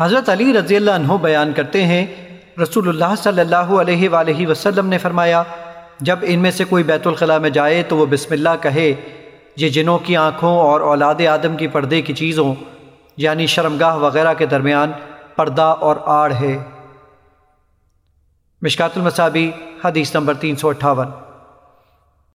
حضرت علی رضی اللہ عنہ بیان کرتے ہیں رسول اللہ صلی اللہ علیہ وآلہ وسلم نے فرمایا، جب ان میں سے کوئی بیت الخلاء میں جائے تو وہ بسم اللہ کہے، یہ جنوں کی آنکھوں اور اولاد آدم کی پردے کی چیزوں یعنی شرمگاہ وغیرہ کے درمیان پردہ اور آڑ ہے۔ مشکات المصابی، حدیث نمبر تین سو اٹھاون۔